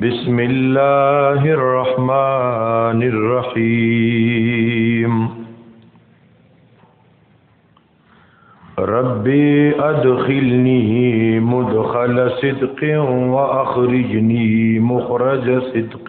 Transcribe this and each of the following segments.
بسم الله الرحمن الرحيم ربي أدخلني مدخل صدق وأخرجني مخرج صدق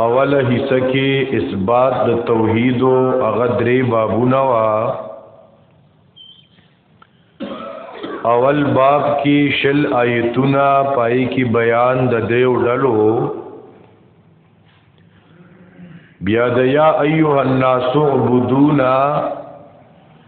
اوله حصہ کې اثبات د توحید او هغه درې بابونه وا اول باب کې شل آیتونه پای کې بیان د دریو ډلو بیا د یا ایها الناس عبدونا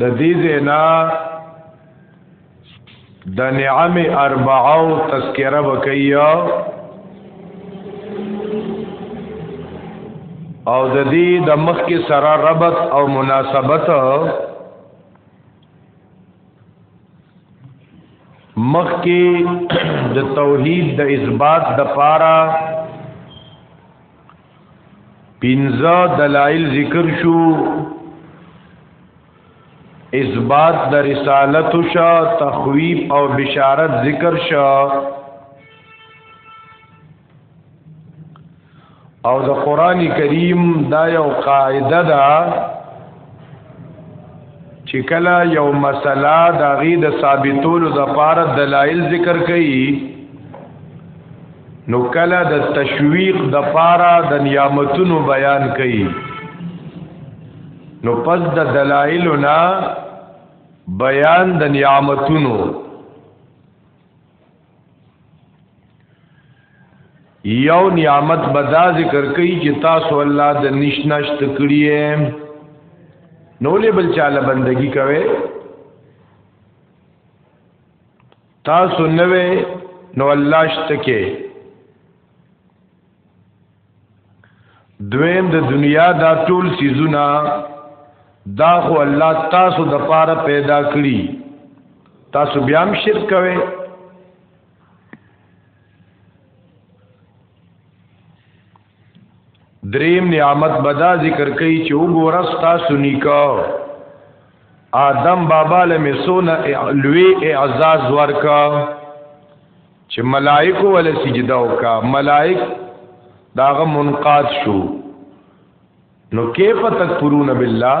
د دې زینا د نعم اربعه او تذکرہ وکیا او د دې د مخ کې سره ربط او مناسبت مخ کې د توحید د اثبات د پاره پنځه دلائل ذکر شو اثبات د رسالت شا تخویب او بشارت ذکر شا او د قران کریم دا یو قاعده ده چې کله یو مسله د غي د ثابتولو د پاره دلایل ذکر کړي نو کله د تشویق د پاره د نعمتونو بیان کړي نو پس د دلایلنا بیان د نعمتونو یو نعمت بدا ذکر کړي چې تاسو الله د نشنشت کړی نو له بل چاله بندگی کوي تاسو نوې نو الله شتکه دویم د دنیا دا ټول سيزونه دا خو الله تاسو د پاره پیدا کړی تاسو بیا هم شرک کوئ دریم نعمت بدا ذکر کوي چې وګوره تاسو نیکا آدم بابا له مسونه لوی اعزاز ورکا چې ملائکه ول سجده وکا ملائک داغه منقاد شو نو کیف تکفرون بالله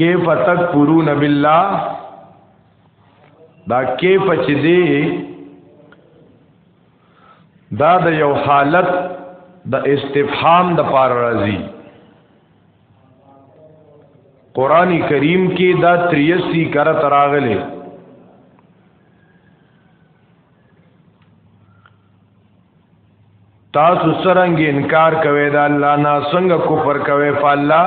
کیف تکفرون بالله دا کیف چې دی دا د یو حالت د استفهام د پار راځي قران کریم کې دا 83 کرت راغله تاسو سرنګ انکار کوي دا الله نه څنګه کفر کوي فالله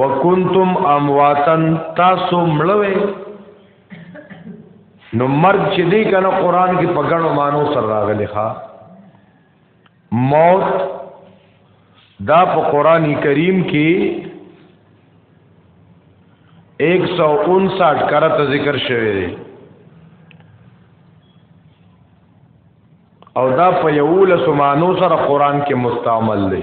وکنتم امواتن تاسو مړوي نو مرګ چې دی کنه قران کې په غنو مانو سره راغلی ښا موت دا په قران کریم کې 159 کرت ذکر شوی دی او دا په یو لسمانو سره قران کې مستعمل دی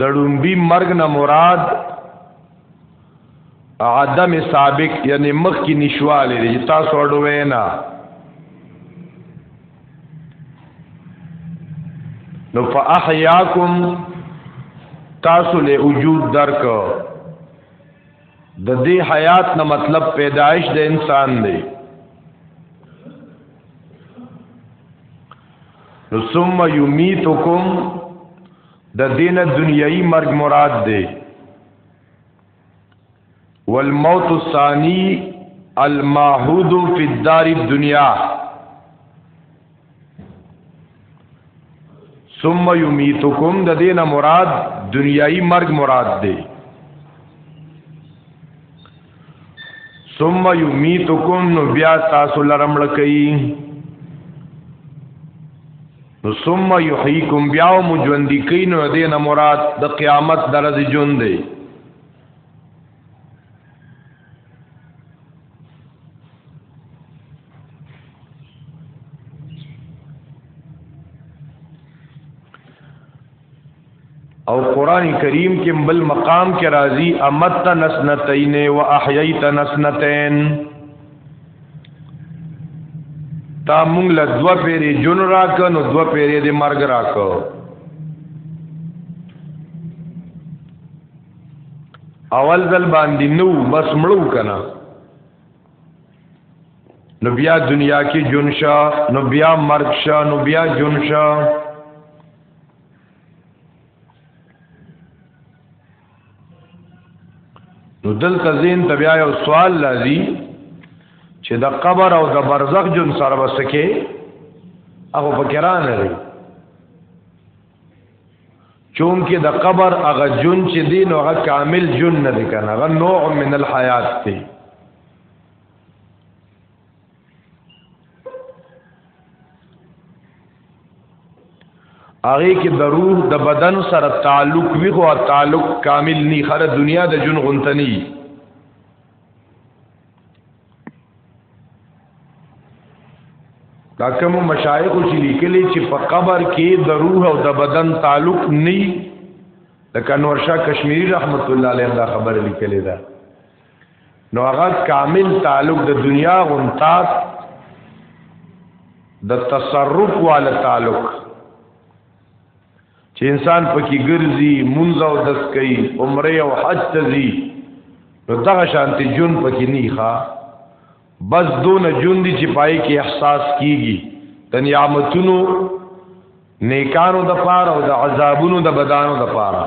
د ډومبي مرګ نه مراد عدم سابق یعنی مخ کې نشواله دي تاسو اډو وینا نو فاحیاکم تاسو له وجود درک د دې حیات نه مطلب پیدایش د انسان دی نو ثم یمیتکم د دین دنیوي مرګ مراد دی والموت الثانی المعهود فی الدار الدنیا ثم یمیتکم د دین مراد دنیایی مرگ مراد دی ثم یمیتکم نو بیا تاسو لرم لکئی نو ثم یحییکم بیا مو ژوند کی نو دین مراد د قیامت درځ ژوند دی او قران کریم کې بل مقام کې راځي امت نسنتین و احییت نسنتین تا مونږ له دو پیری جون راک نو دو پیری د مرګ راک اول ځل باندې نو بس مړو کنه نو بیا دنیا کې جنشا نو بیا مرګ شا نو بیا جنشا نو دلته زین تبیا یو سوال لازی چې د قبر او د برزخ جون سره وسکه هغه فکرانه لري چون کې د قبر هغه جون چې دی نو هغه کامل جون نه دی کنه هغه نوع من الحیات دی هغه کې د روح د بدن سره تعلق وی خو تعلق کامل نی خره دنیا د جون غنتنی دا کوم مشایخ چې لیکلي چې په قبر کې د روح او د بدن تعلق نه د کنور شاه کشمیری رحمت الله علیه دا خبره لیکلې ده نو هغه کامل تعلق د دنیا غنتات د تصرف والا تعلق چې انسان پکې ګرځي مونږ او دس کوي عمره او حج ته ځي نو دغه شانتي جون پکې نه ښه بس دون جون دي چې پای کې احساس کیږي د نعمتونو نیکانو د پاره او د عذابونو د بدانو د پاره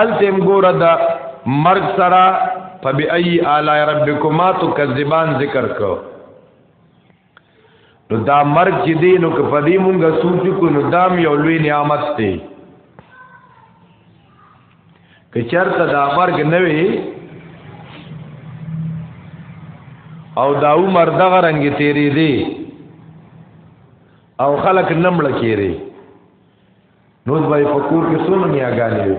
التم ګور د مرګ سره فبأي آلاء ربكما تكذبان ذکر کو نو دا مرګ چې دی نو که پدې مونږه سوچ کو نو دام یو لوی نعمت دی که چرته دا مرګ نه وي او دا عمر دغه رنگ تیری دی او خلق نمړه کیری نو د بای فکور کې څونه نیاګانې وي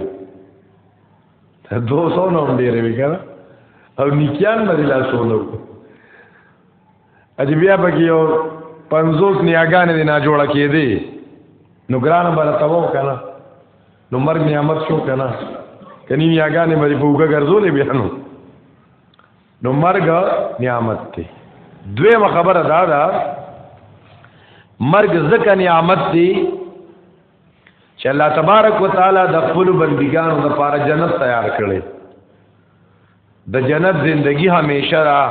ته دوه سو نه هم ډېرې وي کنه او نکیان باندې لا سو نه اجي بیا پکې یو 50 نیاګانې نه جوړه کېدې نو ګران بر تاو کنه نو مرګ نعمت شو کنه کني نیاګانې باندې په وګه ګرځولې بیا نو نو مرګ نعمت دی دویمه خبره دا ده مرګ ځکه نعمت دی چې الله تبارک وتعالي د خپل بندګانو لپاره جنت تیار کړي د جنت زندگی همیشه را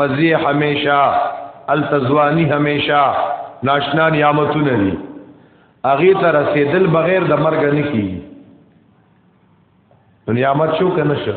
مزي همیشه التزوانی همیشه ناشنا نعمتونه دي اغه تر رسیدل بغیر د مرګ نه کیږي نعمت شو کنه شو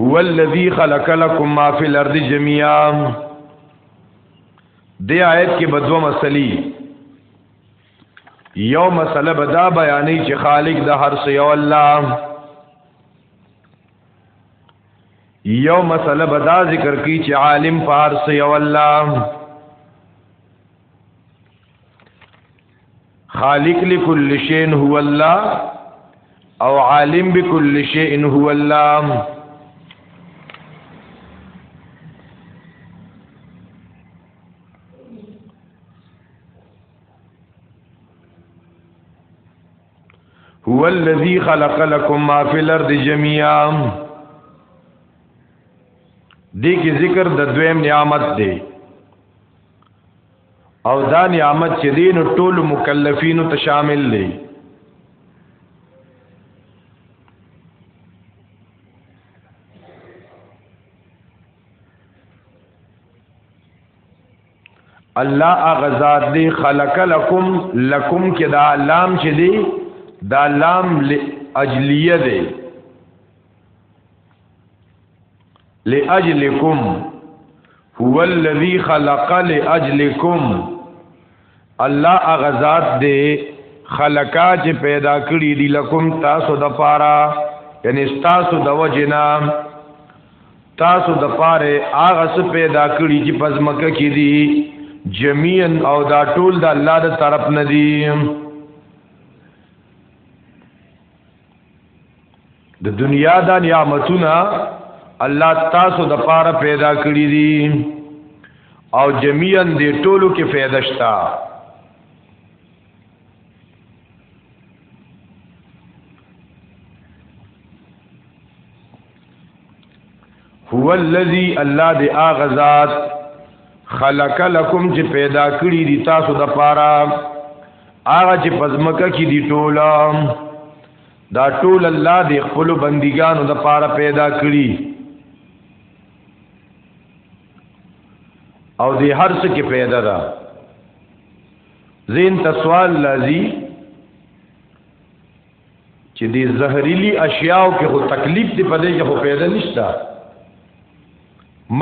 هو الذی خلق لكم ما فی الارض جميعا دی آیت کې بدو مسلې یو مسله بدا بیانې چې خالق د هر څه یو الله یو مسله بدا ذکر کی چې عالم فارس یو الله خالق لكل شيء هو الله او عالم بكل شيء هو الله هو الذي خلق لكم ما في الارض جميعا دې کې ذکر د دویم نعمت دی او دا نعمت چې دین ټول مکلفین ته شامل دی الله اغزاد دی خلق لکم لکم کې دا لام چې دی دا لام اجلیه دی لاجلکم هو الذی خلق لاجلکم الله اغزاد دې خلقا چې پیدا کړی دی لکم تاسو د پاره یعنی تاسو د وجنا تاسو د پاره هغه څه پیدا کړی چې پزمکه کې دي جميعا او دا ټول د الله د طرف نه دي د دنیا دا نعمتونه الله تاسو د پاره پیدا کړی دي او جميعا دې ټولو کې فائدہ شتا هو الذی الله دی اغزاد خلق لكم چې پیدا کړی دی تاسو د پاره هغه چې پزمکه کې دی ټوله دا ټول الله دی خپل بندګانو د پاره پیدا کړی او دی هر څه کې پیدا ده زین تسوال لذي چې دې زهريلي اشیاو کې خو تکلیف دی په دې کې خو پیدا نشته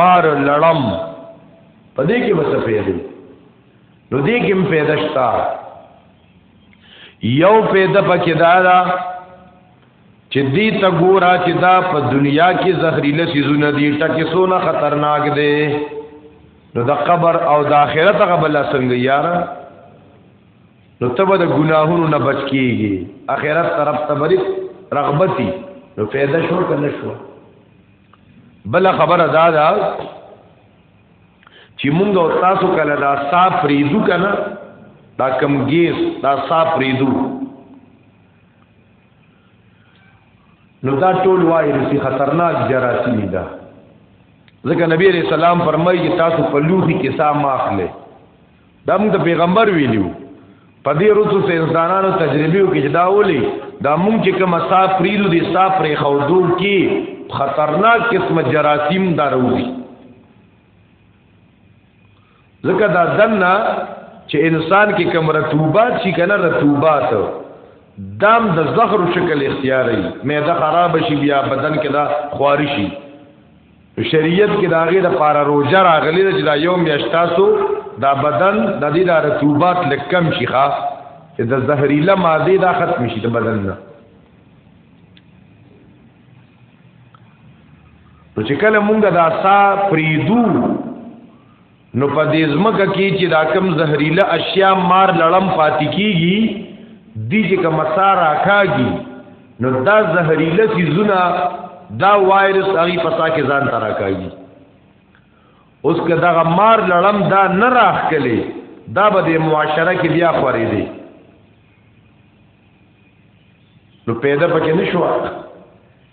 مار لړم په دې کې وسه پیدا نو دې کې هم پیدا شتا یو پیدا پکې دا دا چې دې ته ګورا چې دا په دنیا کې زهريله سيزونه دي ټکه سونه خطرناک دي نو د قبر او د آخرت غبل څنګه یاره نو ته به د ګناهونو نه بچ کیږي اخرت طرف ته بری رغبتي نو پیدا شو کنه شو بل خبره دا ده چې مونږ او تاسو کله دا صاف ریدو کنه دا کم ګیس دا صاف ریدو نو دا ټول وایرس خطرناک جراثیم ده ځکه نبی علیہ السلام فرمایي چې تاسو په لوخي کې سام اخلي دا موږ د پیغمبر ویلو په دې روتو ته انسانانو تجربه وکړي چې دا ولي دا موږ چې کوم صاف پریدو دي صاف پرې خودو کې خطرناک قسمه جراثیم دا وروړي ځکه دا دنه چې انسان کې کوم رطوبات شي کنه رطوبات دام د زهر شکل اختیاري معده خراب شي بیا بدن کې دا خوارشي شریعت کې دا غي د پارا روزه راغلی چې دا یوم یشتاسو دا بدن د دې د رطوبات لکم شيخه چې د زهريله ماده دا ختم شي د بدن نه نو چې کله مونږ دا سا پریدو نو په دې ځمکه کې چې دا کم زهريله اشیاء مار لړم پاتې کیږي دي چې کوم سار راکاږي نو دا زهريله سيزونه دا وایرس هغه پتا کې ځان ترا کوي اوس که دا مار لړم دا نه راخ کلی دا به د معاشره کې بیا خورې دي نو پیدا پکې نشو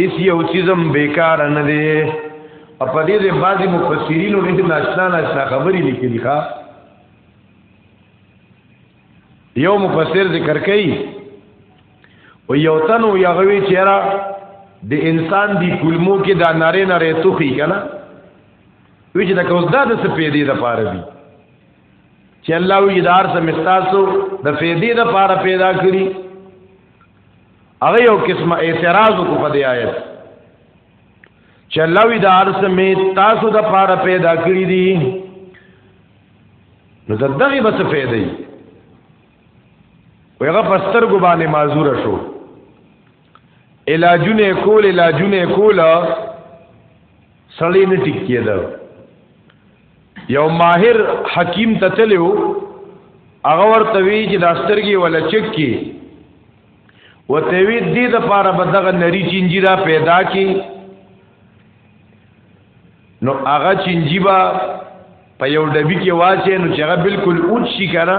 ایس یو چیزم بیکار نه دی او په دې د بعضی مفسرینو نه ناشنا ناشنا خبرې لیکلي ښا یو مفسر ذکر کوي او یو تنو یغوي چیرې د انسان دی کلمو کې دا ناره ناره توخی کنه وی چې دا کوز دا د سپېدې د پاره دی چې الله وی دار سم استاسو د فېدې د پاره پیدا کړی هغه یو قسم اعتراض کو په دی آیت چې الله وی دا ارس می تاسو د پاره پیدا کړی دي نو دغه به څه پیدا وي ویغه پستر ګو باندې معذور شو علاجونه کول علاجونه کول سړی نه ټیک کېده یو ماهر حکیم ته تلو هغه ورته وی چې دا سترګې ولا چک کی وته وی دې د پاره بدغه نری چنجی را پیدا کی نو هغه چنجی با په یو ډبی کې واچې نو چې هغه بالکل اوچ شي کنه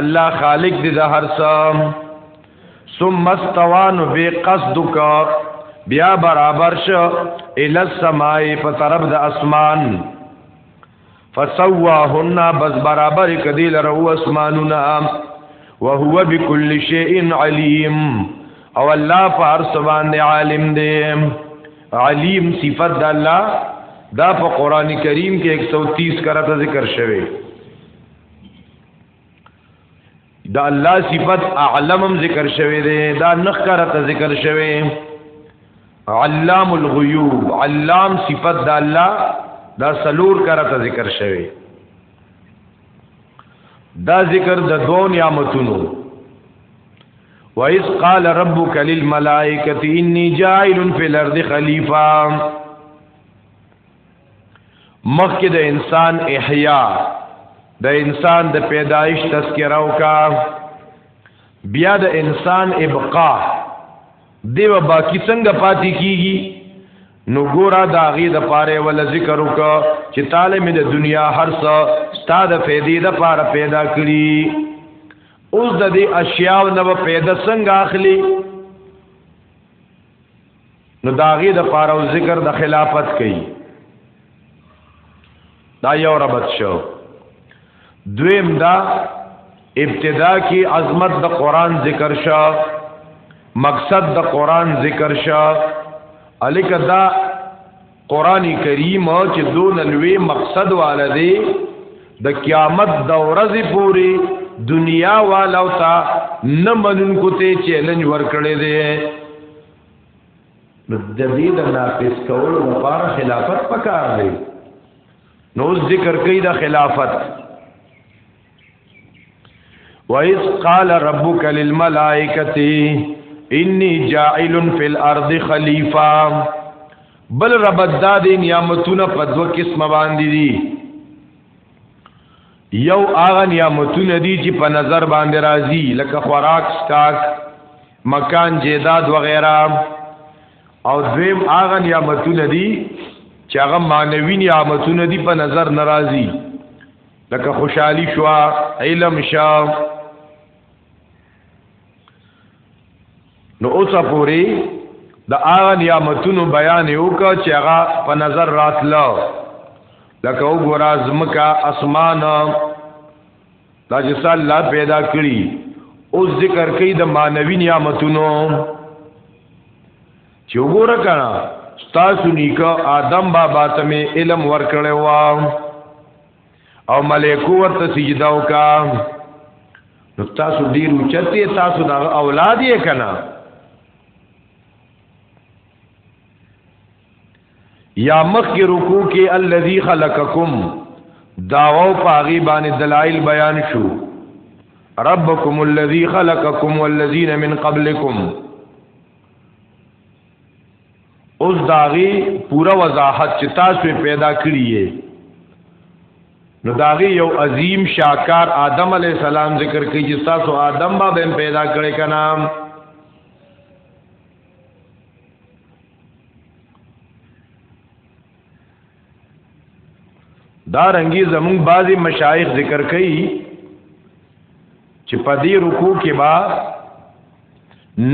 الله خالق دې د هر څه ثم استوان بقصدک بیا برابر شو ال السماء په طرف د اسمان فسواهن بس برابر کدی لره اسمانونه وهو بكل شيء عليم او الله په هر څه باندې عالم دی علیم صفت د الله دا په قران کریم کې 130 کرته ذکر شوی دا الله صفت اعلمم ذکر شوی دی دا نخکره ته ذکر شوی علام الغیوب علام صفت دا الله دا سلور کره ته ذکر شوی دا ذکر د دوه نعمتونو وَإِذْ قَالَ رَبُّكَ لِلْمَلَائِكَةِ إِنِّي جَاعِلٌ فِي الْأَرْضِ خَلِيفَةً مخکې د انسان احیا د انسان د پیدایش تذکره وکا بیا د انسان ابقا دیو باقی څنګه پاتې کیږي نو ګورا دا غي د پاره ول ذکر وک چې تعالی مې د دنیا هر څه ستاد فیدې د پاره پیدا کړی اوس د دې اشیاء نو پیدا څنګه اخلي نو داغي د پاره او ذکر د خلافت کوي دا یو ربط شو دویم دا ابتدا کی عظمت د قران ذکر شو مقصد د قران ذکر شو الک دا قران کریم چې دون لوی مقصد والا دی د قیامت د ورځې پوري دنیا والا او تا نه منونکو ته چیلنج ورکړي دی د دې د نافذ کولو لپاره خلافت پکار دی نو ذکر کوي د خلافت وَإِذْ قَالَ رَبُّكَ لِلْمَلَائِكَةِ إِنِّي جَاعِلٌ فِي الْأَرْضِ خَلِيفَةً بل رب دا دې نعمتونه په دوه قسمه باندې دي یو هغه نعمتونه دي چې په نظر باندې راځي لکه خوراک سکاک مکان جیداد وغیرہ او دویم هغه نعمتونه دي چې هغه مانوي نعمتونه دي په نظر ناراضي لکه خوشحالی شوا علم شا نو اوسه پوری د هغه نعمتونو بیان یو کا چې هغه په نظر راتلو لکه وګوره زمکا اسمان دا چې الله پیدا کړی او ذکر کوي د مانوي نعمتونو چې وګوره کړه تاسو نیکه آدم بابا ته علم ورکړی و او ملائکو ورته سجده وکا نو تاسو ډیر اوچته تاسو د اولاد یې کنا یا مخ کی رکوع کې الذی خلقکم داو پاغي باندې دلایل بیان شو ربکم الذی خلقکم والذین من قبلکم اوس داغي پورا وضاحت چې تاسو پیدا کړی یې نو داغي یو عظیم شاکار آدم علی السلام ذکر کوي چې تاسو آدم با بهم پیدا کړی کنا دا رنګي زمون بعضی مشایخ ذکر کوي چې په دې رکوع کې با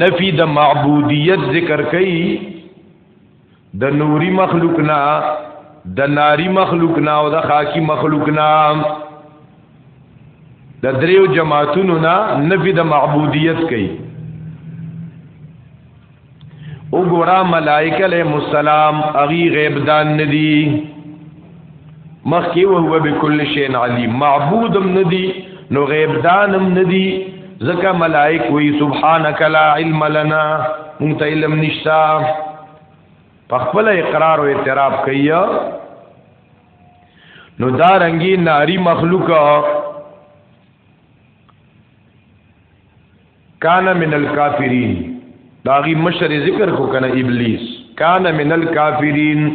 نفي د معبودیت ذکر کوي د نوري مخلوق نه د ناری مخلوق نه او د خاکی مخلوق نه د دریو جماعتونو نه نفي د معبودیت کوي وګورا ملائکه علیہ السلام اغي غیب دان ندی مخکی وهو بكل شیء علیم معبودم ندی نو غیب دانم ندی زکه ملائک وی سبحانك لا علم لنا انت علم نشتا پخپل اقرار او اعتراف کوي نو دا رنگی ناری مخلوق کان من الکافرین داغي مشر ذکر کو کنه ابلیس کان من الکافرین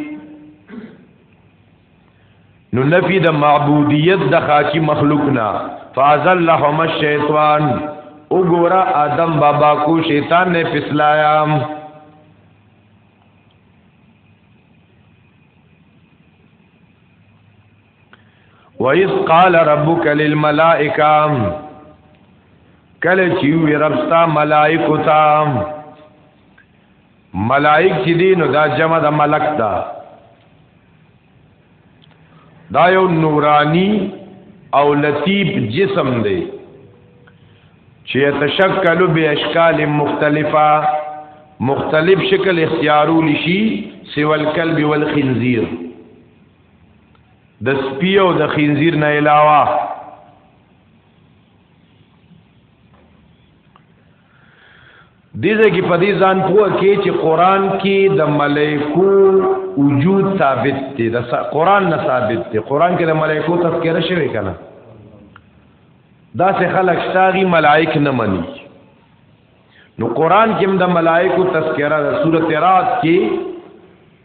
نو نفی د معبودیت د خاکی مخلوق نا فازلهم الشیطان وګورا آدم بابا کو شیطان نے پسلایا وَإِذْ قَالَ رَبُّكَ لِلْمَلَائِكَةِ کله چې وی ربستا ملائکو ته ملائک چې دي نو دا جمع د ملک ده دا یو نورانی او لطیف جسم دی چې تشکل به اشکال مختلفه مختلف شکل اختیارول شي سوال کلب والخنزیر د سپی او د خنزیر نه علاوه دیزه کې په دې ځان پوه کې چې قران کې د ملائکو وجود ثابت دی د قران نه ثابت دی قران کې د ملائکو تذکرہ شوی کنه دا سه خلک شتاغي ملائک نه مني نو قران کې هم د ملائکو تذکرہ د سورته رات کې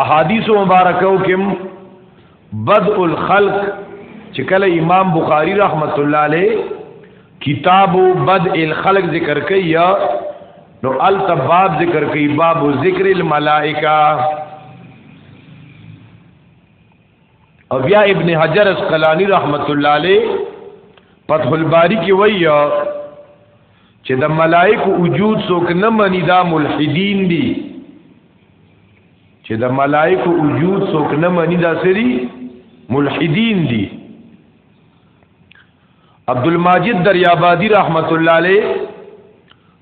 احادیث مبارکو کې بدء الخلق چې کله امام بخاری رحمت الله علیه کتاب بدء الخلق ذکر کوي یا نو التباب ذکر کوي باب ذکر الملائکه او بیا ابن حجر اسقلانی رحمت الله علیه فتح الباری کې وایي چې د ملائکه وجود څوک نه مني دا ملحدین دي چې د ملائکه وجود څوک نه مني دا سری ملحدین دي عبد الماجد دریابادی رحمت الله علیه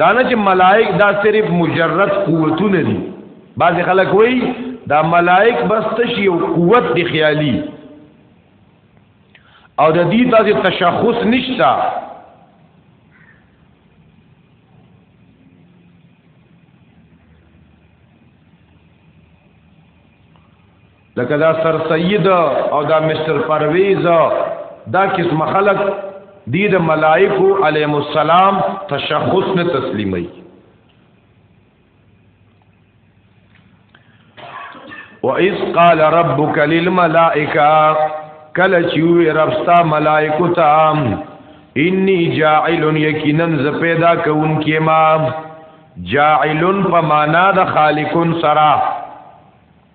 دا نه چې ملائک دا صرف مجرد قوتونه دي بعض خلک وایي دا ملائک بس تشي او قوت دی خیالي او د دې تاسو تشخص نشتا لکه دا سر سید او دا مستر پرویز دا قسم خلق دی د ملائکو علیهم السلام تشخص نه تسلیمي وَإِذْ قَالَ رَبُّكَ لِلْمَلَائِكَةِ کله چې وی ربستا ملائکو ته انی جاعل یقینا ز پیدا کون کی ما جاعل په معنا د خالقون سرا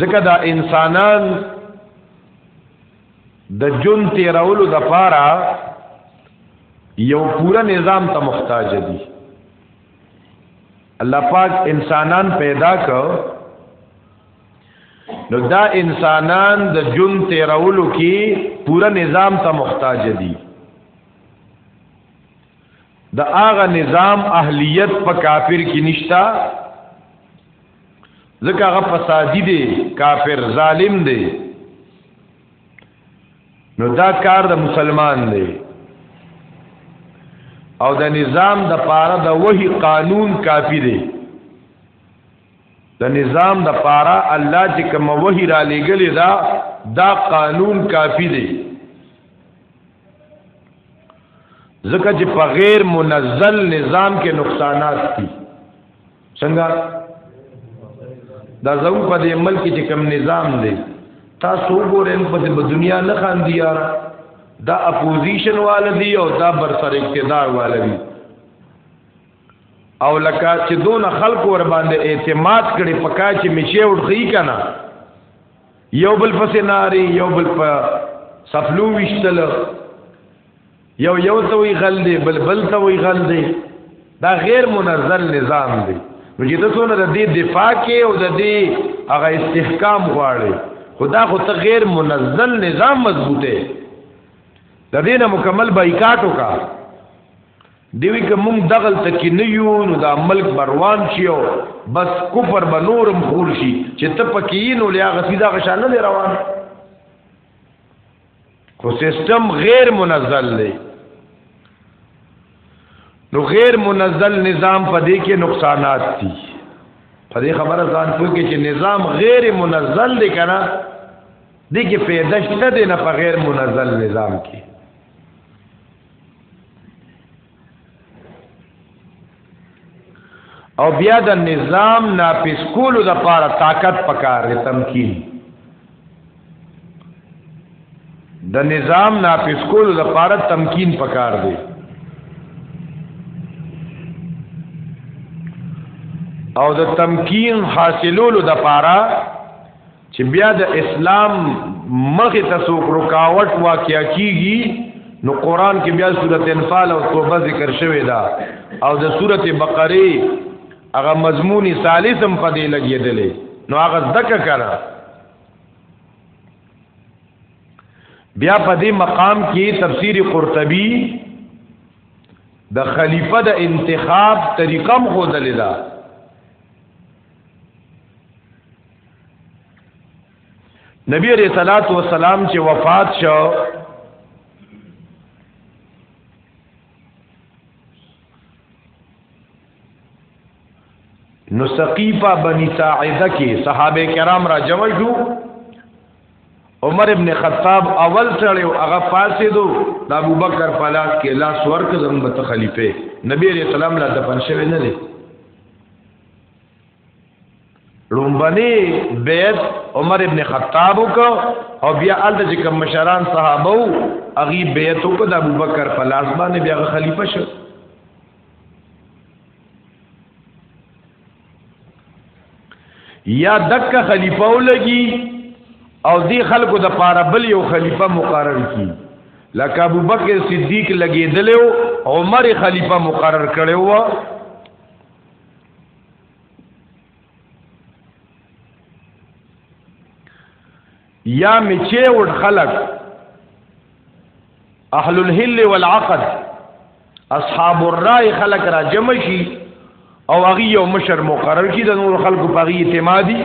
ځکه دا انسانان د جون تیرولو د پاره یو پورا نظام ته محتاج دي الله پاک انسانان پیدا کړ نو دا انسانان د جون تیرولو کې پورا نظام ته محتاج دي د هغه نظام اهلیت په کافر کې نشتا ځکه هغه فسادی دی کافر ظالم دی نو دا کار د مسلمان دی او د نظام د پاره د وਹੀ قانون کافی دی د نظام د پاره الله چې کوم وਹੀ را لګلې دا دا قانون کافی دی ځکه چې په غیر منزل نظام کې نقصانات دي څنګه دا زمو په دې ملک چې کم نظام دی تاسو وګورئ په دې دنیا نه خان دی یار دا اپوزیشن والدی او دا بر سر اقتدار والدی او لکه چې دون خلق ور باندې اعتماد کړي پکا چې مشه وړخی کنه یو بل پس ناری یو بل په سفلو وشتل یو یو ته وی غل دی بل بل ته وی غل دی دا غیر منظم نظام دی نو چې تاسو نه د دې دفاع کې او د دې هغه استحکام غواړي خدا خو ته غیر منظم نظام مضبوطه د دې نه مکمل بایکاټ وکړه دیوی که مونږ دغل تک نه یو نو دا ملک بروان شي او بس کفر به نورم خور شي چې ته پکې نو لیا غسی دا غشان نه روان خو سیستم غیر منزل دی نو غیر منزل نظام په دې کې نقصانات دي په دې خبره ځان پوه کې چې نظام غیر منزل دی کنه دې کې پیدا شته نه په غیر منزل نظام کې او بیا د نظام نافذ کولو د پاره طاقت پکار دی تمکین د نظام نافذ کولو د پاره تمکین پکار دی او د تمکین حاصلولو د پاره چې بیا د اسلام مخ ته څوک رکاوټ واقع کیږي نو قران کې بیا سورته انفال او توبه ذکر شوی دا او د سورته بقره هغه مضمونی ثالثم په دې لګیدلې نو هغه ذکر کړه بیا په دې مقام کې تفسیر قرطبی د خلیفہ د انتخاب طریقم خو دلیدا نبی علیہ الصلوۃ والسلام چې وفات شو نو سقیفه بنی ساعده کې صحابه کرام را جمع شو عمر ابن خطاب اول سره هغه فاسدو د ابوبکر پلاس کې لاس ورک زموږ ته خلیفہ نبی علیہ السلام لا دفن شوی نه دی لومبني بیت عمر ابن خطاب کو او بیا ال د کوم مشران صحابه او اغي بیت کو د ابوبکر په لاس باندې بیا خلیفہ شو یا دک خلیفہ ولګي او دی خلکو د پاره بل یو خلیفہ مقرر کی لکه ابوبکر صدیق لګیدلو عمر خلیفہ مقرر کړو یا میچه وډ خلق اهل الهل والعقد اصحاب الرای خلق را جمع شي او هغه یو مشر مقرر کی د نور خلکو په اعتمادي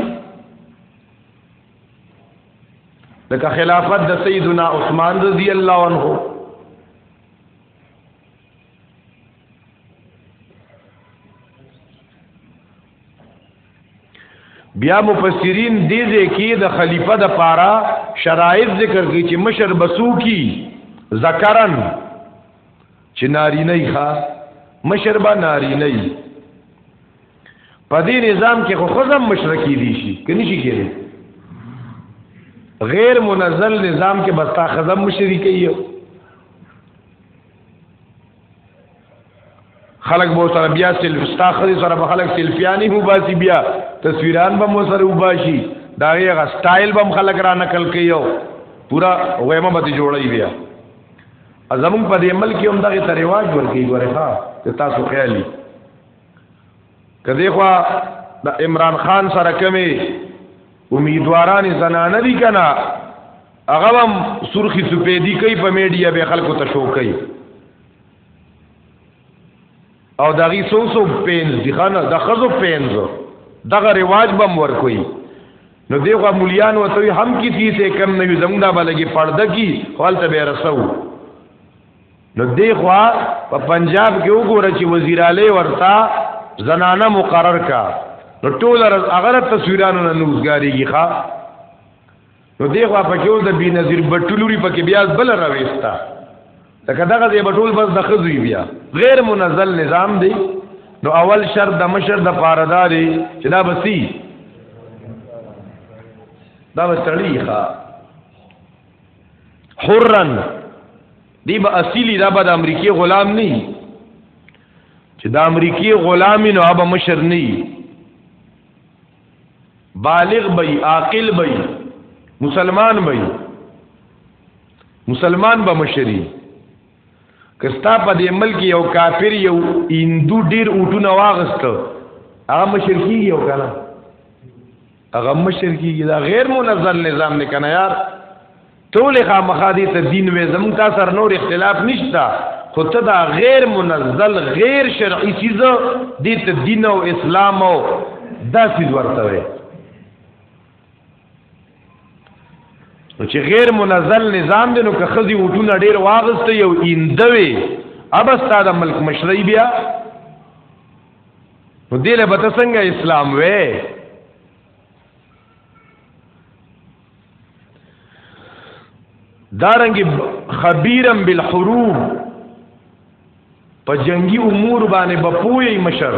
لکه خلافت د سیدنا عثمان رضی الله عنه بیا مفسرین دې دې کې د خلیفہ د پارا شرایط ذکر کوي چې مشر بسو کی ذکرن چې ناری نه ښا مشر با ناری نه په دې نظام کې خو خزم مشرکی دي شي کني شي کېږي غیر منزل نظام کې بستا خزم مشرکی یو خلق به سره بیا سیلف ستا خدي سره به خلق سیلفیانی هو باسي بیا تصویران به مو سره وباشي دا یې غ سټایل به خلق را نقل کيو پورا وېما به جوړي بیا ازمن په دې عمل کې هم دغه تریواج ورکی ګوره ها ته تاسو خیالي کدی خو د عمران خان سره کمی امیدواران زنانه دي کنه هغه هم سرخی سپیدی کوي په میډیا به خلکو ته شو کوي او دغه سو سو پینز دي خانه د خزو پینز دغه رواج بم ور کوي نو دیغه مليان وته هم کسی سے کم نه زمدا بلګي پرده کی خپل ته به رسو نو دی خوا په پنجاب کې وګوره چې وزیر اعلی ورته زنانه مقرر کا نو ټول راز هغه تصویرانو نه نوزګاریږي ښا نو دی خوا په کې د بنظیر بټولوري په کې بیا بل راويستا لکه دغه دی بټول بس د خزوی بیا غیر منزل نظام دی نو اول شرط د مشر د پارداري چې دا بسی دا بسړی ښا حرن دی به اصلي دا به د امریکای غلام نه وي چې د امریکای غلام نو هغه مشر نه وي بالغ بی عاقل بی مسلمان بی مسلمان به مشری کستا په دې ملک یو کافر یو هندو ډیر اوټونه واغسته هغه مشرکی یو کنه هغه مشر کیږي دا غیر منزل نظام نه کنه یار ټول خامخا دي ته دین وې زمون تا سر نور اختلاف نشتا خو ته دا غیر منزل غیر شرعي چیز دي ته دین او اسلام او دا چیز ورته وې نو چې غیر منزل نظام دی نو که خزي وټونه ډیر واغسته یو ایندوي ابستا د ملک مشرعي بیا نو دې له بت څنګه اسلام وې دارنګ خبيرم بالحروب په جنگي امور باندې بپوي مشر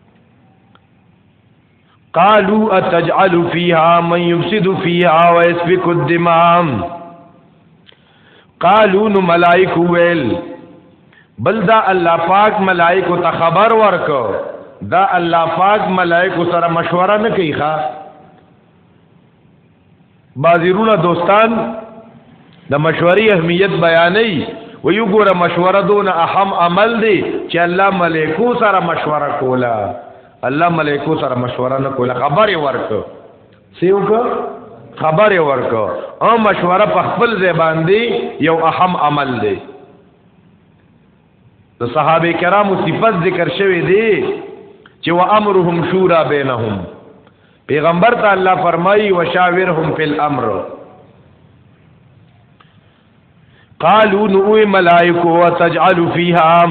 قالو اتجعل فيها من يفسد فيها ويسفك الدماء قالو نو ملائک ویل بل دا الله پاک ملائک ته خبر ورکو دا الله پاک ملائک سره مشوره نه کوي ښا بازیرونه دوستان د مشورې اهمیت بیانې وی وګوره مشوره دون اهم عمل دی چې الله ملائکو سره مشوره کوله الله ملائکو سره مشوره نه کوله خبره ورک سیوک خبره ورک او مشوره په خپل ځای باندې یو اهم عمل دی د صحابه کرامو صفت ذکر شوی دی چې و امرهم شورا بینهم پیغمبر ته الله فرمایي وشاورهم فی الامر قالو نو ملائکه وتجعل فیها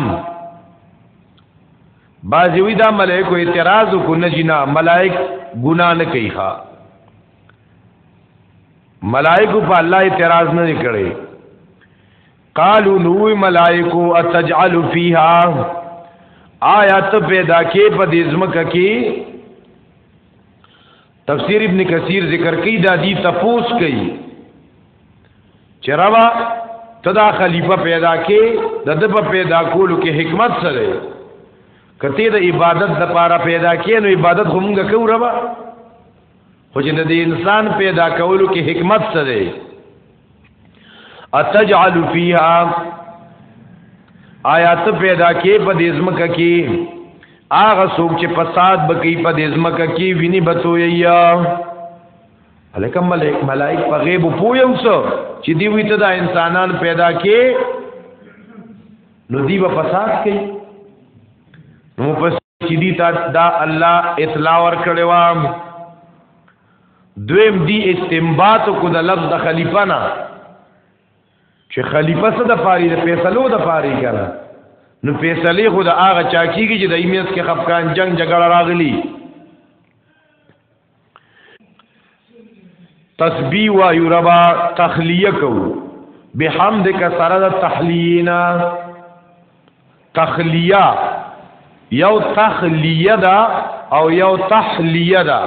بعضی وی دا ملائکه اعتراض کو نه جنا ملائک ګنا نه کوي ها ملائکه په الله اعتراض نه کړي قالو نوی ملائکو اتجعل فیها آیات پیدا کې په دې ځمکه کې تفسیر ابن کثیر ذکر کوي دا دی تپوس کوي چې روا تدا خلیفہ پیدا کې د د په پیدا کولو کې حکمت سره کته د عبادت د پاره پیدا کې نو عبادت هم غکو روا خو چې د دې انسان پیدا کولو کې حکمت څه دی اتجعل فیها آیات پیدا کې په دې ځمکه کې هغه څوک چې فساد بکی په دې ځمکه کې ویني بتویا الکم ملائک ملائک په غیب پویم څو چې دی وی ته دا انسانان پیدا کې نو دی په فساد کې نو پس چې دي تا دا الله اطلاع ور کړی و دویم دی استنباط کو د لفظ د خلیفہ نه چې خلیفہ څه د پاری د فیصلو د پاری کړه نو فیصله خو د هغه چا کیږي چې د ایمیت کې خفقان جنگ جګړه راغلی تسبیح و یربا تخلیه کو بحمد کا سره د تحلینا تخلیه یو تخلیه دا او یو تحلیه دا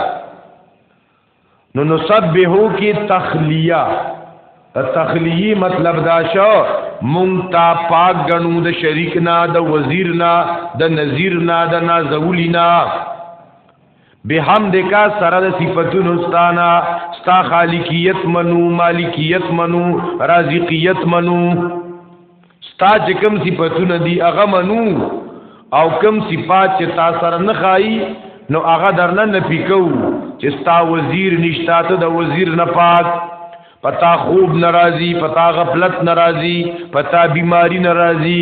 نو نسبحو کی تخلیه تخلیه مطلب دا شو مونږ تا پاک غنو د شریک نه د وزیر نه د نذیر نه د نازولینا بحمدک سره د صفاتونو ستانا ستا خالقیت منو مالکیت منو رازقیت منو ستا چې کوم صفاتونه دي هغه منو او کوم صفات چې تا سره نه خای نو هغه درنه نه پیکو چې ستا وزیر نشتا ته د وزیر نه پاک پتا خوب ناراضی پتا غفلت ناراضی پتا بیماری ناراضی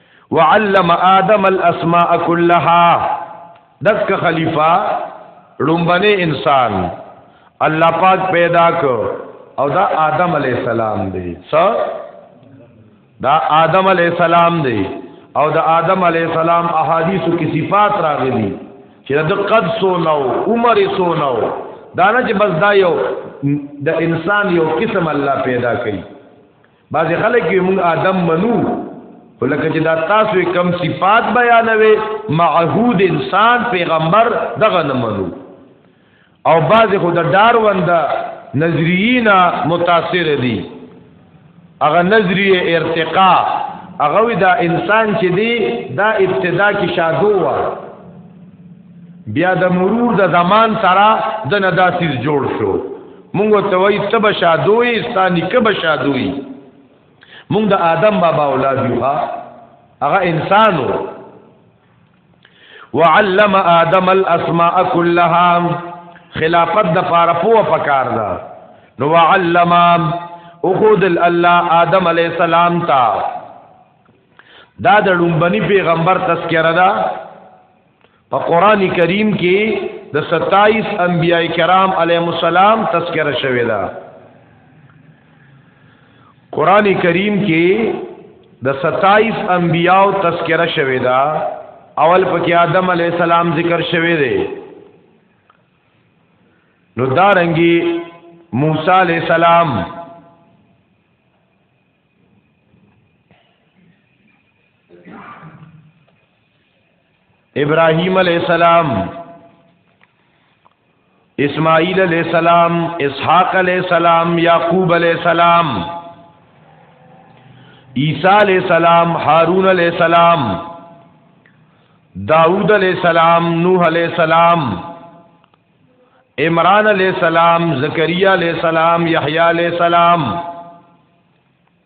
وعلم آدم الاسماء كلها دک خلیفہ لومبنه انسان الله پاک پیدا کو او دا آدم علی السلام دی څه دا آدم علی السلام دی او دا آدم علی السلام احادیث کی صفات راغلی چې د قد سو نو عمر سو نو دا نه چې بس دا یو د انسان یو قسم الله پیدا کړي بعض خلک یې موږ آدم منو ولکه چې دا تاسو کم صفات بیانوي معهود انسان پیغمبر دغه نه منو او بعض خو د داروند نظریینا متاثر دي هغه نظریه ارتقا هغه دا انسان چې دی دا ابتدا کې شادو و بیا د مرور د زمان سره د نداسیز جوړ شو مونږ ته وای تب شادوي ستاني کب شادوي مونږ د آدم بابا اولاد یو ها هغه انسانو وعلم آدم الاسماء كلها خلافت د پاره پوه پکار دا نو وعلم او خود الله آدم علی السلام تا دا د لومبني پیغمبر تذکرہ ده په قران کریم کې د 27 انبیای کرام علیهم السلام تذکرہ شوی دا قران کریم کې د 27 انبیاو تذکرہ شوی دا اول پکې آدم علی السلام ذکر شوی دی نو دارنګي موسی علی السلام ابراهيم عليه السلام اسماعیل علیہ السلام اسحاق علیہ السلام یعقوب علیہ السلام عیسی علیہ السلام هارون علیہ السلام داوود علیہ السلام نوح علیہ السلام عمران علیہ السلام زکریا علیہ السلام یحیی علیہ السلام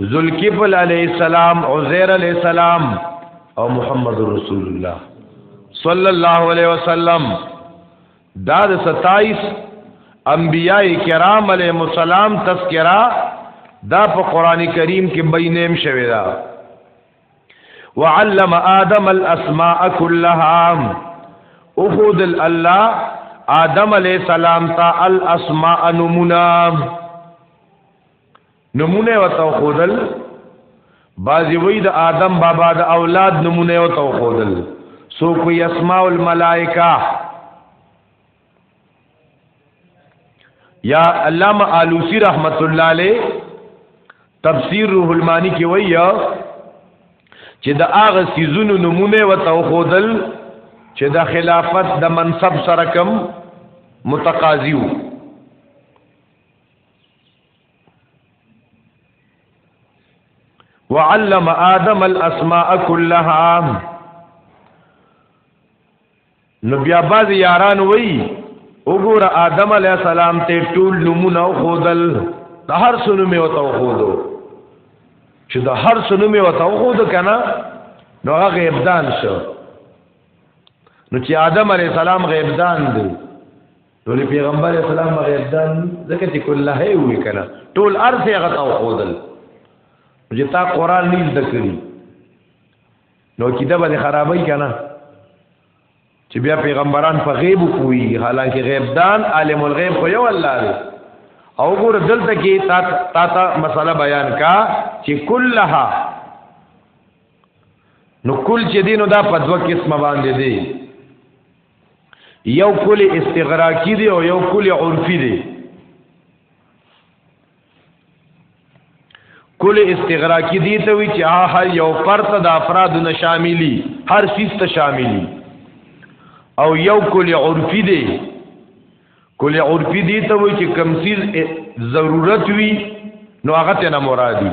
ذوالکفل علیہ السلام عزیر علیہ السلام او محمد رسول الله صلی الله علیه وسلم دا د 27 انبیاء کرام علیه السلام تذکرہ دا په قران کریم کې بینیم شوی دا وعلم آدم الاسماء كلها اخذ الله آدم علیہ السلام تا الاسماء نمونه نمونه وتو خودل بازی وی د آدم بابا د اولاد نمونه وتو خودل سو کوئی اسماء الملائکه یا علامه آلوسی رحمت الله علیه تفسیر روح المانی کې وی چې د هغه سيزونو نمونه وتو خودل چې د خلافت د منصب سره کم متقاضیو وعلم آدم الاسماء كلها نو بیا باز یاران وی وګوره آدم علی السلام ته ټول نمونه خودل د هر سونو می وته خودو چې د هر سونو می وته خودو کنه نو هغه غیب دان شو نو چې آدم علی السلام غیب دان دی نو پیغمبر اسلام غیب دان ځکه چې کله هي وی کنه ټول ارث یې غتا خودل چې تا قران نه زده کړی نو کیده به خرابای کنه چې بیا پیغمبران په غیب کوي حالانکه غیب دان عالم الغیب خو یو الله دی او ګور دلته کې تا تا, تا مسله بیان کا چې کلها نو کل چې دینو دا په دوه قسمه باندې دی یو کلی استغراقی دی او یو کلی عرفی دی کلی استغراقی دی ته وی چې هر یو پرته د افراد نه شاملی هر سیس ته شاملی او یو کلی عرفی دی کلی عرفی دی ته وی چې کم سیز ضرورت وی نو هغه ته نه مرادی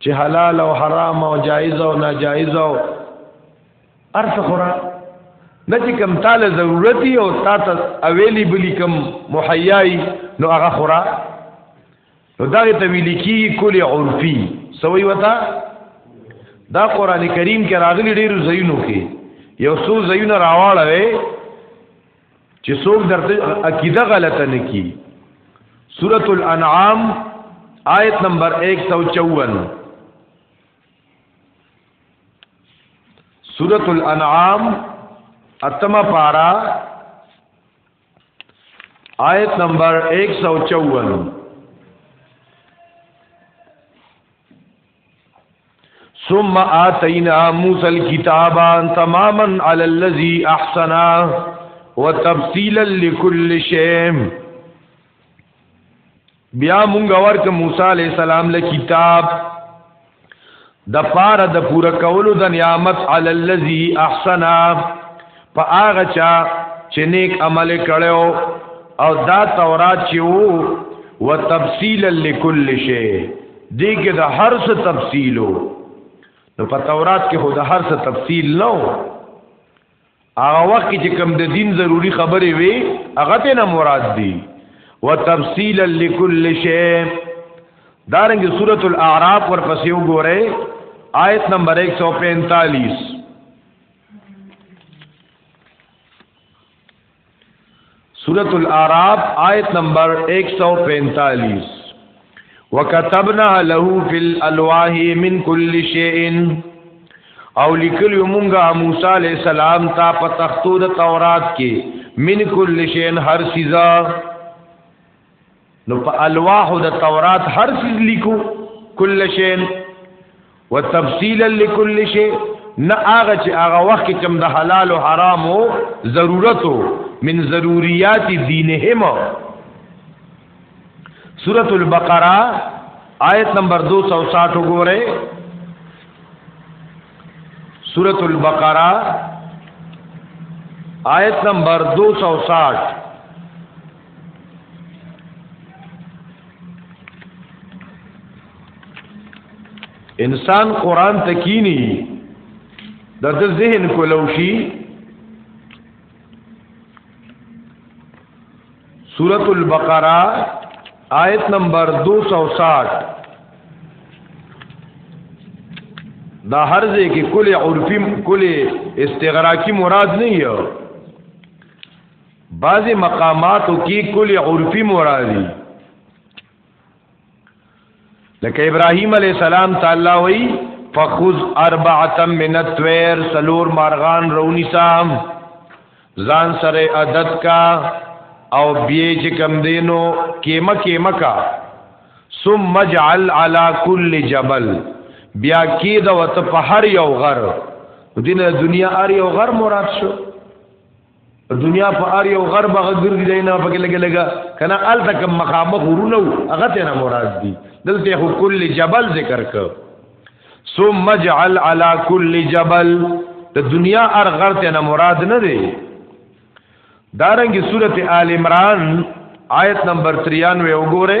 چې حلال او حرام او جایز او ناجایز او ارث خورا نه چې کم تعالی ضرورتي او تاسو اویلی بلی کم محیای نو هغه خورا نو دا ته ویل کی کلی عرفی سوی وتا دا قران کریم کې راغلي ډیرو زینو کې یو څو زینو راواړوي چې څوک درته عقیده غلطه نه کی سورۃ الانعام آیت نمبر 154 سورۃ الانعام اتمه پارا آیت نمبر 154 ثم آتینا موسی الكتاب تماما علی الذی احسن وتفصیلا لكل شیء بیا مونږ ورک موسی علی السلام له کتاب د پاره د پوره کولو د نعمت علی الذی احسنا په هغه چا چې نیک عمل کړو او دا تورات چې وو وتفصیلا لكل شی دې کې د هر څه تفصیلو نو په تورات کې خو د هر څه تفصیل نو هغه وخت چې کوم د دین ضروری خبرې وي هغه ته نه مراد دي وتفصیلا لكل شی دارنګ سورۃ الاعراف ورپسې وګورئ آیت نمبر 145 سورة الاعراف آیت نمبر 145 وکتبنا له فی الالواح من کل شیء او لیکل یومغه موسی علی السلام تا په تختو د تورات کې من کل شین هر سیزا نو په الواح د تورات هر څه لیکو کل شی وتفصیلا لكل شی نه هغه چې هغه وخت کې کوم د حلال او حرام او ضرورتو من ضروریات دینهم سورۃ البقرہ آیت نمبر 260 وګورئ سورۃ البقرہ آیت نمبر 260 انسان قران ته کینی د د ذهن کولو شي سورۃ البقرہ آیت نمبر 260 دا هر ځای کې کلی عرفی کلی استغراقی مراد نه یو بعضی مقاماتو کې کلی عرفي مرادي لکه ابراهيم عليه السلام تعالی وی فخذ اربعه من الطير سلور مارغان رونی سام ځان سره عادت کا او بیه چې کم دینو کېما کېما کا ثم جعل على كل جبل بیا کې دا وت په هر یو غر دینه دنیا هر یو غر مراد شو دنیا په ار یو غرب غګر دی نه پکې لګي لګا کنه ال تک مخامخ ورونو هغه ته نه مراد دي دلته هو کل جبل ذکر ک ثم جعل على كل جبل د دنیا ار غر ته نه مراد نه دی دارنګي سورته آل عمران آیت نمبر 93 وګوره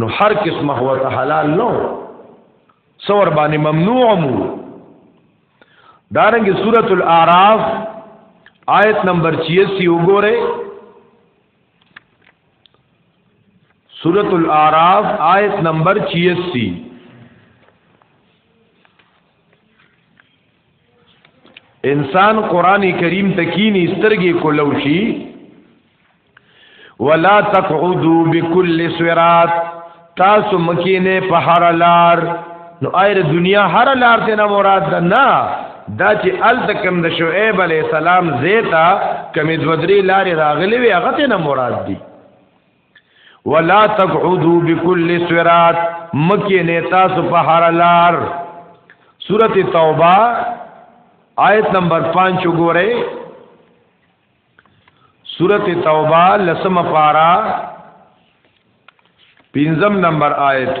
نو هر قسم هو ته حلال نو څور باندې ممنوع مو دارنګ سورۃ الاعراف آیت نمبر 86 وګوره سورۃ الاعراف آیت نمبر 86 انسان قران کریم تکینی سترګې کولو شي ولا تقعدوا بكل صراط تاسو مکینه په هر لار نو ایر دنیا هر لار ته نه مراد ده نه دا چې ال تکم د شعیب علی السلام زیتا کمی دودری لارې راغلی وی هغه ته نه مراد دي ولا تقعدوا بكل صراط مکه نه تاسو په هر لار سورته توبه آیت نمبر 5 وګورئ سورته توبه لسم پارا پنځم نمبر آیت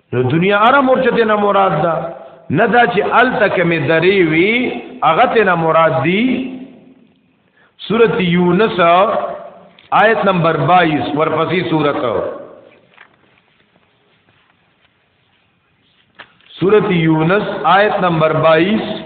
نو دنیا اره مرچته نه مراد ده نه دا چې ال تک می درې وی هغه ته نه مراد دی سورۃ یونس آیت نمبر 22 ورپسې سورۃ سورۃ یونس آیت نمبر 22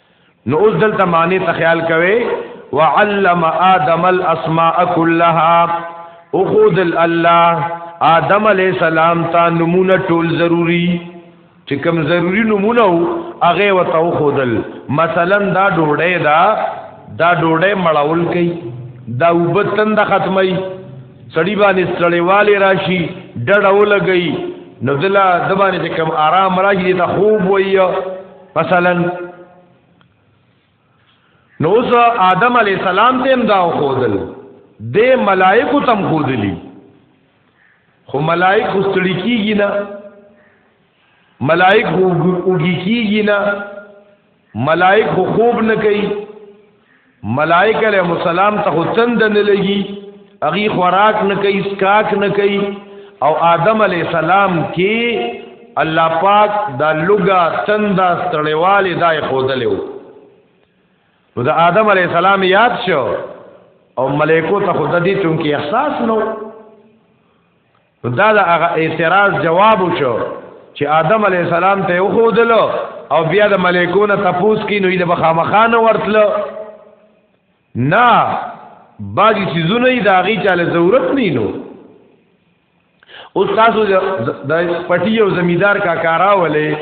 نو اوس دلته معنی ته خیال کوي وعلم آدم الاسماء كلها او خود الله آدم علی السلام ته نمونه ټول ضروری چې کوم ضروری نمونه او هغه وته خودل مثلا دا ډوړې دا دا ډوړې مړول کوي دا وبتن د ختمي سړی باندې سړیواله راشي ډډه ولګي نو دلا د باندې کوم آرام راشي ته خوب وایي مثلا نو اوس آدم علی السلام ته امدا خودل د ملائکو تم خودلی خو ملائک خستړي کیږي نه ملائک وګی کیږي نه ملائک خوب نه کوي ملائکه علیہ السلام ته تند نه لګي اغي خوراک نه کوي سکاک نه کوي او آدم علیہ السلام کې الله پاک دا لګا تند ستړیواله دای خودلو نو دا آدم علیہ السلام یاد شو او ملائکه ته خود دې چونکی احساس نو دا د هغه اعتراض جواب شو چې آدم علی السلام ته وخودل او بیا د ملائکونو تپوس کی نو د بخامخانه ورتل نه باجی سيزونه یې داغي چاله ضرورت نه نو استاد د پټي او زمیدار کا کارا ولې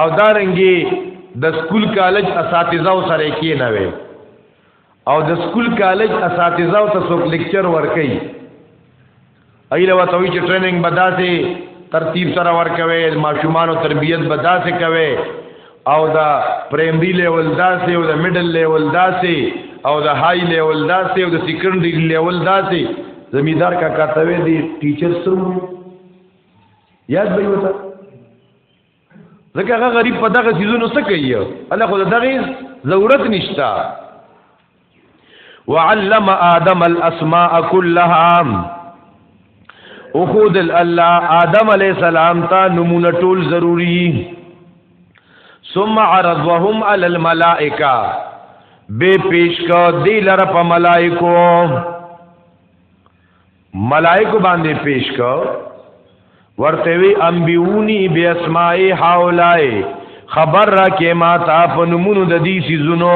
او دارنګي د سکول کالج اساتذه سره کې نه وي او د سکول کالج اساتذه او تاسو لیکچر ورکي ایله وتوی چې ټریننګ بداسي ترتیب سره ورکوي ماشومان او تربيت بداسي کوي او دا پرایمري لیول داسي او دا میډل لیول داسي او دا های لیول داسي او دا سیکنډري لیول داسي زمیدار کا کاتوي دي ټیچر سره یاد به وته ځکه هغه غریب په دغه سيزونو څه کوي الله خو دغه ضرورت نشتا وعلم آدم الاسماء كلها او خود الله آدم علیہ السلام ته نمونه ټول ضروری ثم عرضهم علی الملائکه به پیش کا دی لره په ملائکو ملائکه باندې پیش کو ورته وی انبیونی بیاسماء هاولای خبر را کې ما تا په نمونه د دې سيزونو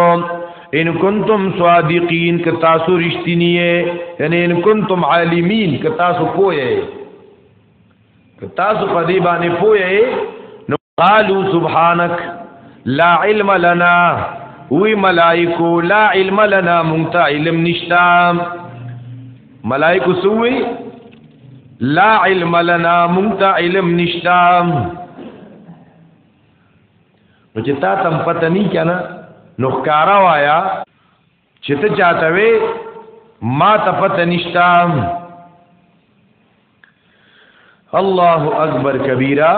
ان کنتم صادقین ک تاسو رښتینی یعنی ان کنتم عالمین ک تاسو پوهه ک تاسو په دې باندې پوهه قالو سبحانك لا علم لنا وی ملائکو لا علم لنا مونتا علم نشتا ملائکو سوی لا علم لنا مونتا علم نشتا نو چې تا تم پته نه کنا نو ښکارا وایا چې ته چاته وې ما ته پته نشتا الله اکبر کبیره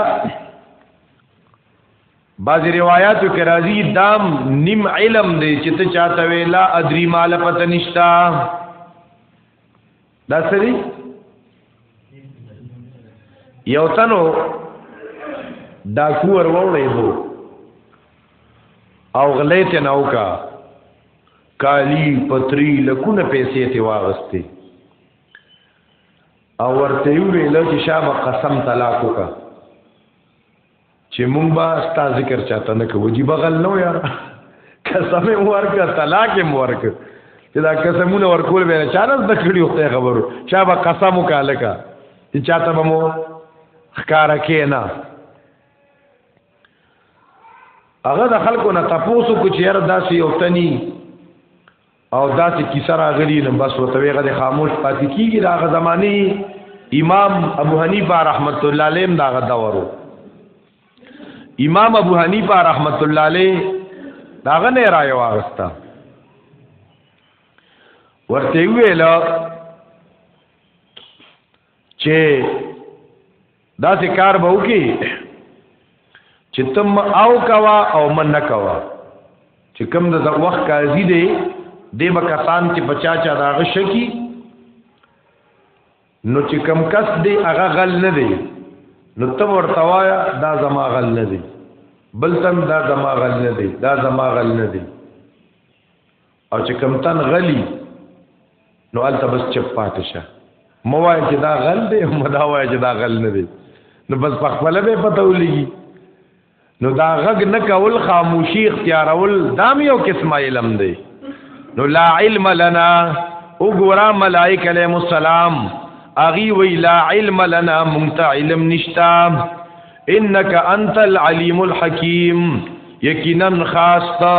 بعض روایات کې راځي دام نیم علم دی چې ته چاته وې لا ادري مال پته نشتا دا سری یو تنو ډاکو ور وړې هو او غلې ته نو کا کالی پتری لکونه پیسې ته واغستې او ورته ویل چې شابه قسم طلاق وکړه چې مونږ با ستا ذکر چاته نه کوو جی بغل نو یار قسم ورک طلاق ورک چې دا قسمونه ورکول به نه چانس د کړي وخت خبرو چا به قسم وکاله کا چې چاته به مو خکار کې نه هغه د خلکو نه تاسو کو چې یار داسې یو تني او داسې کیسه راغلی نو بس ورته ویغه د خاموش پاتې کیږي دا غ زمانه امام ابو حنیفه رحمت الله علیه دا غ دورو امام ابو حنیفه رحمت الله علیه دا غ نه راي واغستا ورته ویل چې دا څه کار به وکي چې تم او کوا او من نه کوا چې کم د وخت قاضي دی دی به کسان چې بچا چا دا غش کی نو چې کم کس دی هغه غل نه دی نو تم ورته وایا دا زما غل نه دی بل تم دا زما غل نه دی دا زما غل نه دی او چې کم تن غلی نو الته بس چپ پاتې شه مو وای چې دا غل دی مو دا وای چې دا غل نه دی نو بس په خپل به پته ولګي نو دا غږ نه کول خاموشي اختیارول دام یو قسمه علم دی نو لا علم لنا وګورا ملائک علیهم السلام اغي وی لا علم لنا مونږ علم نشتا انک انت العلیم الحکیم یقینا خاص تا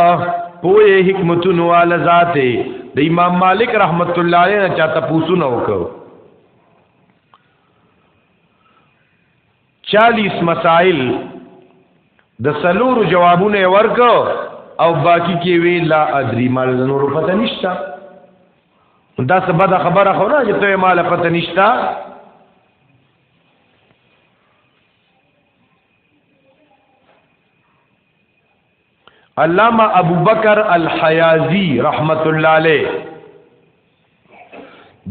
پوهه حکمتونو ول ذاته د امام مالک رحمت الله علیه نه چاته پوسونه وکړو 40 مسائل د سلور جوابونه ورکو او باقی کې وی لا ادري مال نور پته نشتا دا څه بده خبره خو نه چې ته مال پته نشتا علامه ابوبکر الحیازی رحمت الله علیه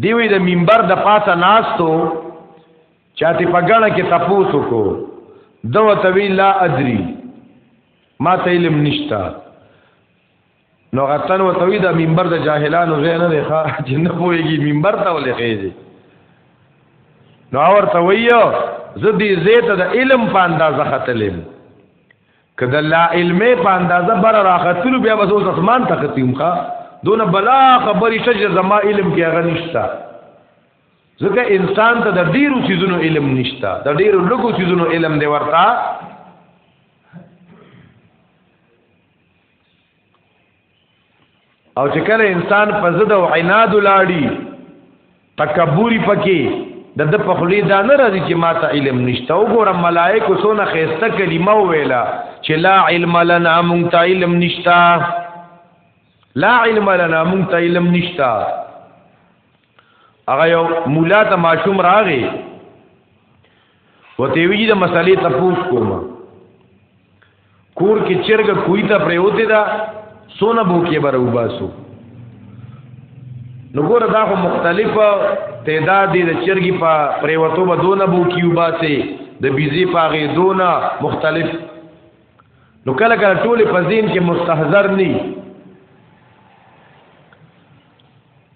دیوی د منبر د پاسه ناستو چاته پګړه کې تپوسو کو دو توی لا ادري ما ته علم نشتا نو غتن و توی دا منبر د جاهلانو زه نه دی ښا چې نه پوهېږي منبر ته ولې خېږي نو اور ته ویو زه دې زیت د علم په اندازه ختلم کله لا علمې په اندازه بر راختلو بیا بس اوس اسمان ته ختیم ښا دون بلا خبرې شجر زما علم کې هغه نشتا ځکه انسان ته د ډیرو چیزونو علم نشتا د ډیرو لګو چیزونو علم دی ورته او چې کله انسان په زد او عناد لاړی تکبوري پکې د د په خلی دا نه راځي چې ما ته علم نشته وګورم ملائکه سونه خيسته کلمه ویلا چې لا علم لنا مونږ ته علم نشته لا علم لنا مونږ ته علم نشته هغه یو مولا ته ماشوم راغی وته ویجی د مسالې تپوس کوم کور کې چرګ کوی ته پریوته دا سونه بوکې بر وباسو نو ګور دا خو مختلف تعداد دي د چرګي په پریوتو به دونه بوکې وباسي د بیزی پاغې دونه مختلف نو کله کله ټول په ذهن کې مستحضر ني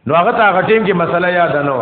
نو هغه ته هغه ټیم کې مسله یاد نه و